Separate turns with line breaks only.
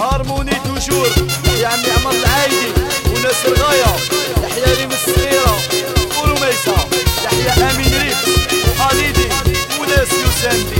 هارموني توجور. يا عمي عمر العايدي وناس الغاية. يحيى ريم الصغيرة. ورميسة يحيى أمين ريب وخالدي وناس
يوساندي